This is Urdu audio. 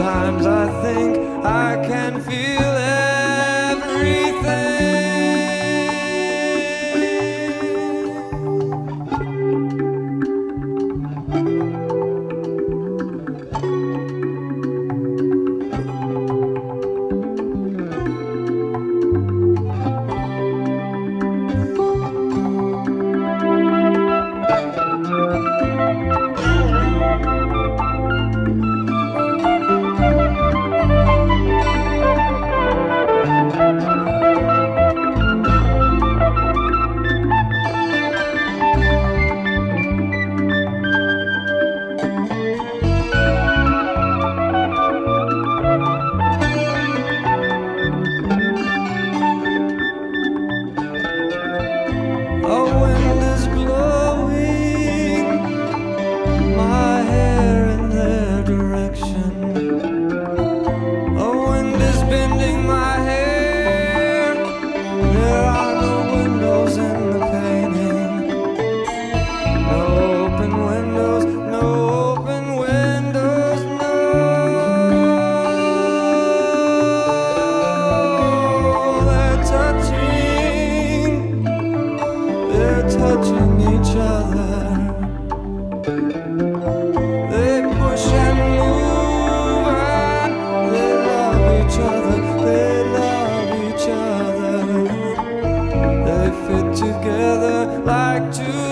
سنگھ اخن پیتا like to